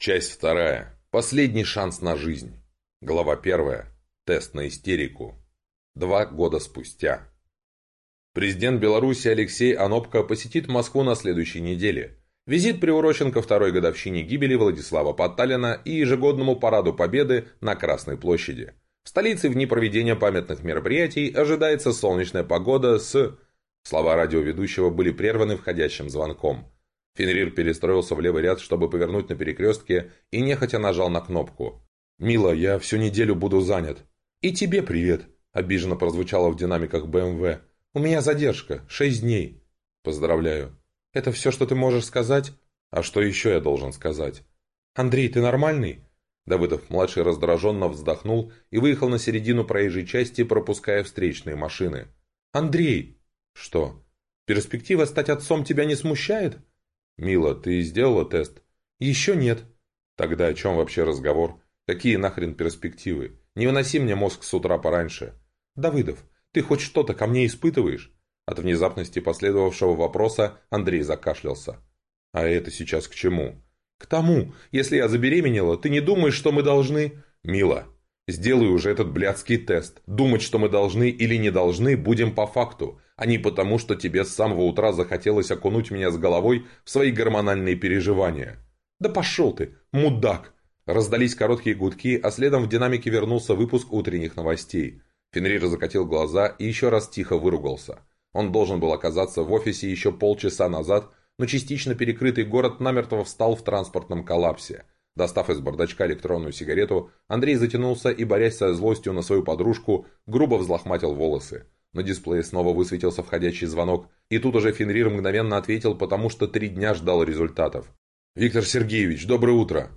Часть вторая. Последний шанс на жизнь. Глава первая. Тест на истерику. Два года спустя. Президент Беларуси Алексей Анопко посетит Москву на следующей неделе. Визит приурочен ко второй годовщине гибели Владислава Поталина и ежегодному параду Победы на Красной площади. В столице в дни проведения памятных мероприятий ожидается солнечная погода с... Слова радиоведущего были прерваны входящим звонком. Фенрир перестроился в левый ряд, чтобы повернуть на перекрестке, и нехотя нажал на кнопку. «Мила, я всю неделю буду занят». «И тебе привет», – обиженно прозвучало в динамиках БМВ. «У меня задержка. Шесть дней». «Поздравляю». «Это все, что ты можешь сказать?» «А что еще я должен сказать?» «Андрей, ты нормальный?» Давыдов-младший раздраженно вздохнул и выехал на середину проезжей части, пропуская встречные машины. «Андрей!» «Что? Перспектива стать отцом тебя не смущает?» «Мила, ты сделала тест?» «Еще нет». «Тогда о чем вообще разговор? Какие нахрен перспективы? Не выноси мне мозг с утра пораньше». «Давыдов, ты хоть что-то ко мне испытываешь?» От внезапности последовавшего вопроса Андрей закашлялся. «А это сейчас к чему?» «К тому, если я забеременела, ты не думаешь, что мы должны...» «Мила, сделай уже этот блядский тест. Думать, что мы должны или не должны, будем по факту а не потому, что тебе с самого утра захотелось окунуть меня с головой в свои гормональные переживания. Да пошел ты, мудак! Раздались короткие гудки, а следом в динамике вернулся выпуск утренних новостей. Фенрир закатил глаза и еще раз тихо выругался. Он должен был оказаться в офисе еще полчаса назад, но частично перекрытый город намертво встал в транспортном коллапсе. Достав из бардачка электронную сигарету, Андрей затянулся и, борясь со злостью на свою подружку, грубо взлохматил волосы. На дисплее снова высветился входящий звонок, и тут уже Фенрир мгновенно ответил, потому что три дня ждал результатов. «Виктор Сергеевич, доброе утро!»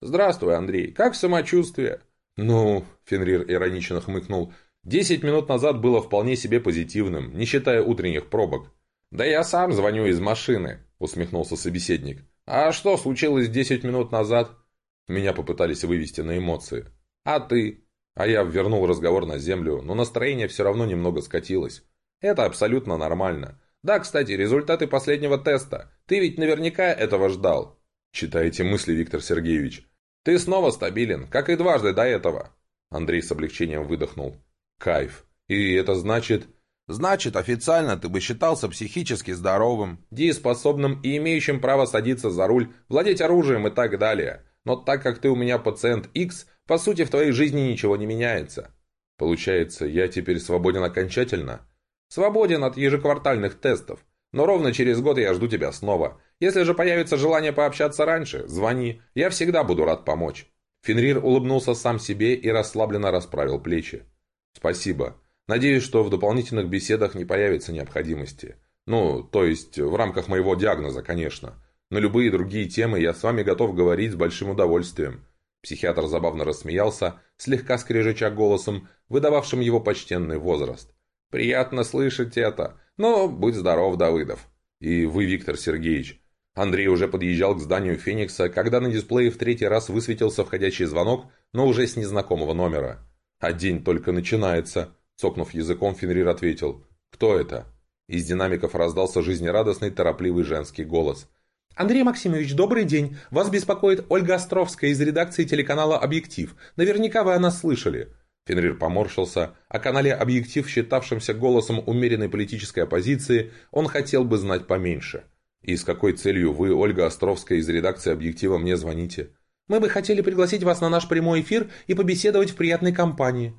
«Здравствуй, Андрей. Как самочувствие?» «Ну...» — Фенрир иронично хмыкнул. «Десять минут назад было вполне себе позитивным, не считая утренних пробок». «Да я сам звоню из машины», — усмехнулся собеседник. «А что случилось десять минут назад?» Меня попытались вывести на эмоции. «А ты?» А я вернул разговор на землю, но настроение все равно немного скатилось. Это абсолютно нормально. Да, кстати, результаты последнего теста. Ты ведь наверняка этого ждал. Читаете мысли, Виктор Сергеевич. Ты снова стабилен, как и дважды до этого. Андрей с облегчением выдохнул. Кайф. И это значит... Значит, официально ты бы считался психически здоровым, дееспособным и имеющим право садиться за руль, владеть оружием и так далее. Но так как ты у меня пациент X, по сути, в твоей жизни ничего не меняется. Получается, я теперь свободен окончательно? Свободен от ежеквартальных тестов. Но ровно через год я жду тебя снова. Если же появится желание пообщаться раньше, звони. Я всегда буду рад помочь». Фенрир улыбнулся сам себе и расслабленно расправил плечи. «Спасибо. Надеюсь, что в дополнительных беседах не появится необходимости. Ну, то есть, в рамках моего диагноза, конечно. На любые другие темы я с вами готов говорить с большим удовольствием. Психиатр забавно рассмеялся, слегка скрежеча голосом, выдававшим его почтенный возраст. «Приятно слышать это, но будь здоров, Давыдов». «И вы, Виктор Сергеевич». Андрей уже подъезжал к зданию «Феникса», когда на дисплее в третий раз высветился входящий звонок, но уже с незнакомого номера. «А день только начинается», — цокнув языком, Фенрир ответил. «Кто это?» Из динамиков раздался жизнерадостный, торопливый женский голос. «Андрей Максимович, добрый день. Вас беспокоит Ольга Островская из редакции телеканала «Объектив». Наверняка вы о нас слышали». Фенрир поморщился. О канале «Объектив», считавшемся голосом умеренной политической оппозиции, он хотел бы знать поменьше. «И с какой целью вы, Ольга Островская из редакции «Объектива», мне звоните?» «Мы бы хотели пригласить вас на наш прямой эфир и побеседовать в приятной компании».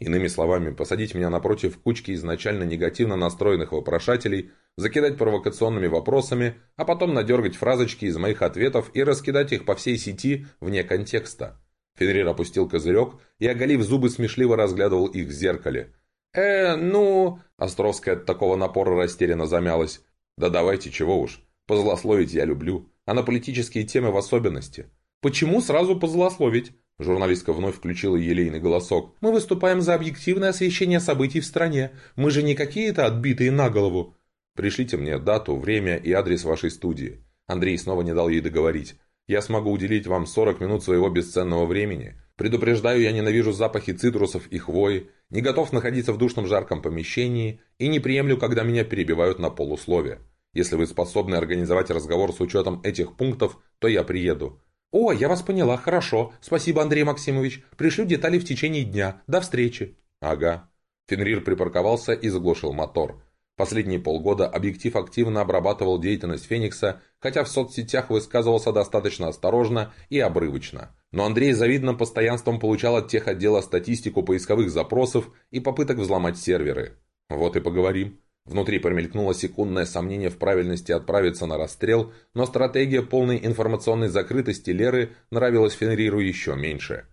Иными словами, посадить меня напротив кучки изначально негативно настроенных вопрошателей, закидать провокационными вопросами, а потом надергать фразочки из моих ответов и раскидать их по всей сети вне контекста. Фенрир опустил козырек и, оголив зубы, смешливо разглядывал их в зеркале. «Э, ну...» Островская от такого напора растерянно замялась. «Да давайте, чего уж. Позлословить я люблю, а на политические темы в особенности». «Почему сразу позлословить?» Журналистка вновь включила елейный голосок. «Мы выступаем за объективное освещение событий в стране. Мы же не какие-то отбитые на голову. Пришлите мне дату, время и адрес вашей студии». Андрей снова не дал ей договорить. «Я смогу уделить вам 40 минут своего бесценного времени. Предупреждаю, я ненавижу запахи цитрусов и хвои, не готов находиться в душном жарком помещении и не приемлю, когда меня перебивают на полусловие. Если вы способны организовать разговор с учетом этих пунктов, то я приеду. «О, я вас поняла, хорошо. Спасибо, Андрей Максимович. Пришлю детали в течение дня. До встречи». «Ага». Фенрир припарковался и заглушил мотор. Последние полгода объектив активно обрабатывал деятельность Феникса, хотя в соцсетях высказывался достаточно осторожно и обрывочно. Но Андрей завидным постоянством получал от тех отдела статистику поисковых запросов и попыток взломать серверы. Вот и поговорим. Внутри промелькнуло секундное сомнение в правильности отправиться на расстрел, но стратегия полной информационной закрытости Леры нравилась Фенриру еще меньше.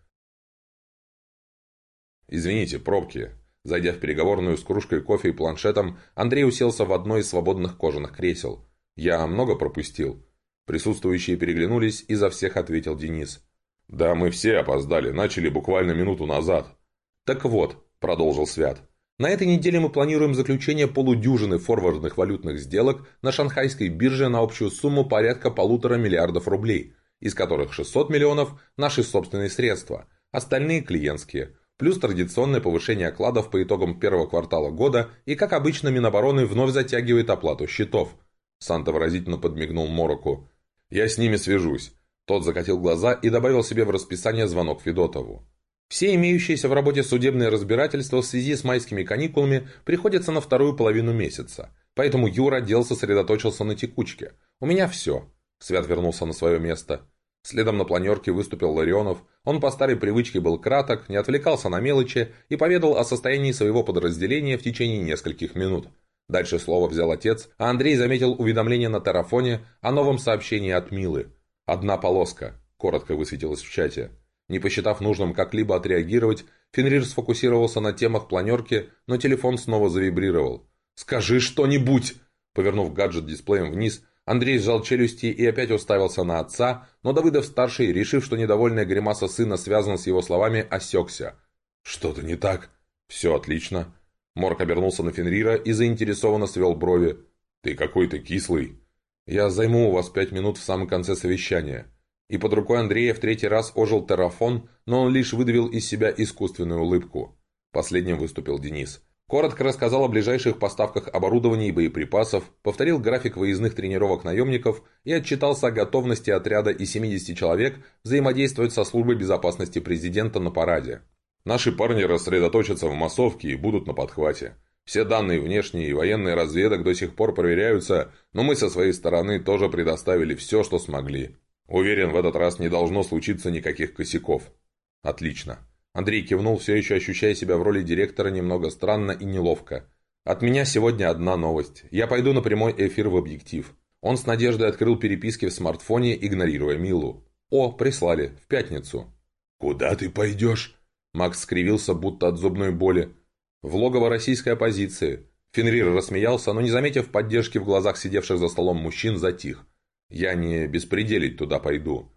«Извините, пробки». Зайдя в переговорную с кружкой кофе и планшетом, Андрей уселся в одно из свободных кожаных кресел. «Я много пропустил?» Присутствующие переглянулись, и за всех ответил Денис. «Да мы все опоздали, начали буквально минуту назад». «Так вот», — продолжил Свят, на этой неделе мы планируем заключение полудюжины форвардных валютных сделок на шанхайской бирже на общую сумму порядка полутора миллиардов рублей, из которых 600 миллионов – наши собственные средства, остальные – клиентские, плюс традиционное повышение окладов по итогам первого квартала года и, как обычно, Минобороны вновь затягивает оплату счетов. Санта выразительно подмигнул Мороку. «Я с ними свяжусь». Тот закатил глаза и добавил себе в расписание звонок Федотову. Все имеющиеся в работе судебные разбирательства в связи с майскими каникулами приходятся на вторую половину месяца. Поэтому Юра дел сосредоточился на текучке. «У меня все». Свят вернулся на свое место. Следом на планерке выступил Ларионов. Он по старой привычке был краток, не отвлекался на мелочи и поведал о состоянии своего подразделения в течение нескольких минут. Дальше слово взял отец, а Андрей заметил уведомление на тарафоне о новом сообщении от Милы. «Одна полоска», – коротко высветилась в чате. Не посчитав нужным как-либо отреагировать, Фенрир сфокусировался на темах планерки, но телефон снова завибрировал. «Скажи что-нибудь!» Повернув гаджет дисплеем вниз, Андрей сжал челюсти и опять уставился на отца, но Давыдов-старший, решив, что недовольная гримаса сына связана с его словами, осекся. «Что-то не так?» «Все отлично». Морк обернулся на Фенрира и заинтересованно свел брови. «Ты какой-то кислый». «Я займу у вас пять минут в самом конце совещания». И под рукой Андрея в третий раз ожил террафон, но он лишь выдавил из себя искусственную улыбку. Последним выступил Денис. Коротко рассказал о ближайших поставках оборудования и боеприпасов, повторил график выездных тренировок наемников и отчитался о готовности отряда из 70 человек взаимодействовать со службой безопасности президента на параде. Наши парни рассредоточатся в массовке и будут на подхвате. Все данные внешние и военные разведок до сих пор проверяются, но мы со своей стороны тоже предоставили все, что смогли. Уверен, в этот раз не должно случиться никаких косяков. Отлично. Андрей кивнул, все еще ощущая себя в роли директора немного странно и неловко. От меня сегодня одна новость. Я пойду на прямой эфир в объектив. Он с надеждой открыл переписки в смартфоне, игнорируя Милу. О, прислали. В пятницу. «Куда ты пойдешь?» Макс скривился, будто от зубной боли. «В логово российской оппозиции». Фенрир рассмеялся, но не заметив поддержки в глазах сидевших за столом мужчин, затих. Я не беспределить туда пойду».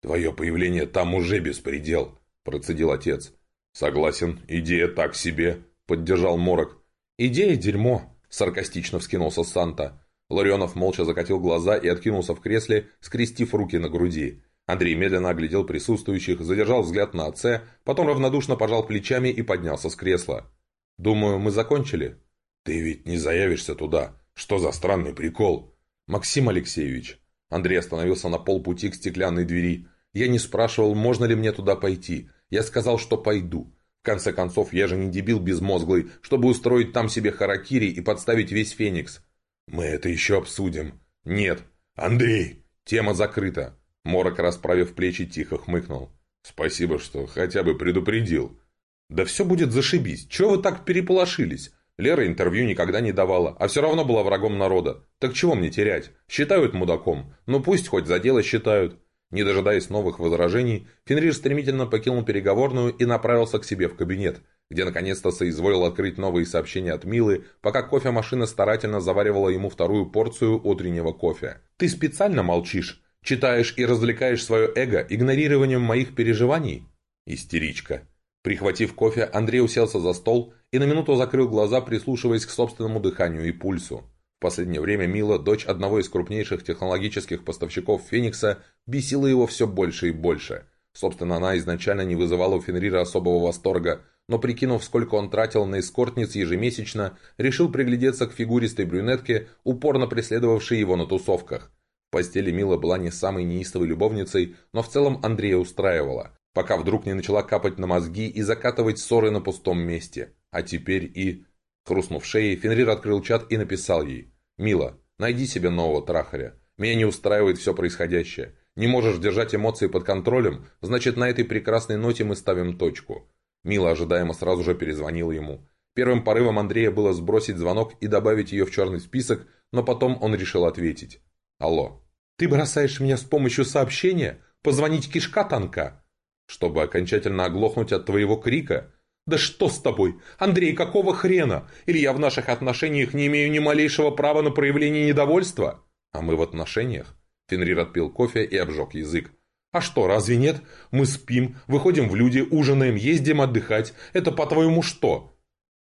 «Твое появление там уже беспредел», – процедил отец. «Согласен, идея так себе», – поддержал Морок. «Идея дерьмо», – саркастично вскинулся Санта. Ларионов молча закатил глаза и откинулся в кресле, скрестив руки на груди. Андрей медленно оглядел присутствующих, задержал взгляд на отце, потом равнодушно пожал плечами и поднялся с кресла. «Думаю, мы закончили?» «Ты ведь не заявишься туда. Что за странный прикол?» «Максим Алексеевич, Андрей остановился на полпути к стеклянной двери. Я не спрашивал, можно ли мне туда пойти. Я сказал, что пойду. В конце концов, я же не дебил безмозглый, чтобы устроить там себе харакири и подставить весь Феникс. Мы это еще обсудим. Нет. Андрей! Тема закрыта. Морок, расправив плечи, тихо хмыкнул. Спасибо, что хотя бы предупредил. Да все будет зашибись. Чего вы так переполошились? Лера интервью никогда не давала, а все равно была врагом народа. Так чего мне терять? Считают мудаком. Ну пусть хоть за дело считают. Не дожидаясь новых возражений, Фенрир стремительно покинул переговорную и направился к себе в кабинет, где наконец-то соизволил открыть новые сообщения от Милы, пока кофемашина старательно заваривала ему вторую порцию утреннего кофе. «Ты специально молчишь? Читаешь и развлекаешь свое эго игнорированием моих переживаний?» Истеричка. Прихватив кофе, Андрей уселся за стол и на минуту закрыл глаза, прислушиваясь к собственному дыханию и пульсу. В последнее время Мила, дочь одного из крупнейших технологических поставщиков Феникса, бесила его все больше и больше. Собственно, она изначально не вызывала у Фенрира особого восторга, но прикинув, сколько он тратил на эскортниц ежемесячно, решил приглядеться к фигуристой брюнетке, упорно преследовавшей его на тусовках. постели Мила была не самой неистовой любовницей, но в целом Андрея устраивала, пока вдруг не начала капать на мозги и закатывать ссоры на пустом месте. А теперь и... Хрустнув шеей, Фенрир открыл чат и написал ей. «Мила, найди себе нового трахаря. Меня не устраивает все происходящее. Не можешь держать эмоции под контролем, значит на этой прекрасной ноте мы ставим точку». Мила ожидаемо сразу же перезвонила ему. Первым порывом Андрея было сбросить звонок и добавить ее в черный список, но потом он решил ответить. «Алло». «Ты бросаешь меня с помощью сообщения? Позвонить кишка танка?» «Чтобы окончательно оглохнуть от твоего крика?» «Да что с тобой? Андрей, какого хрена? Или я в наших отношениях не имею ни малейшего права на проявление недовольства?» «А мы в отношениях?» Фенрир отпил кофе и обжег язык. «А что, разве нет? Мы спим, выходим в люди, ужинаем, ездим отдыхать. Это, по-твоему, что?»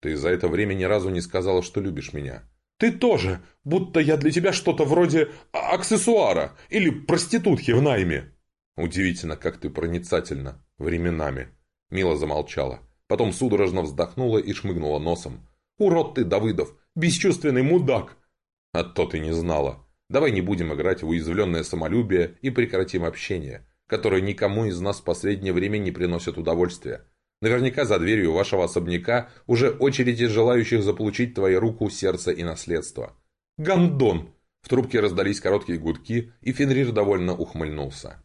«Ты за это время ни разу не сказала, что любишь меня». «Ты тоже, будто я для тебя что-то вроде аксессуара или проститутки в найме». «Удивительно, как ты проницательна. Временами». Мила замолчала. Потом судорожно вздохнула и шмыгнула носом. «Урод ты, Давыдов! Бесчувственный мудак!» «А то ты не знала. Давай не будем играть в уязвленное самолюбие и прекратим общение, которое никому из нас в последнее время не приносит удовольствия. Наверняка за дверью вашего особняка уже очередь из желающих заполучить твою руку, сердце и наследство». «Гондон!» В трубке раздались короткие гудки, и Фенрир довольно ухмыльнулся.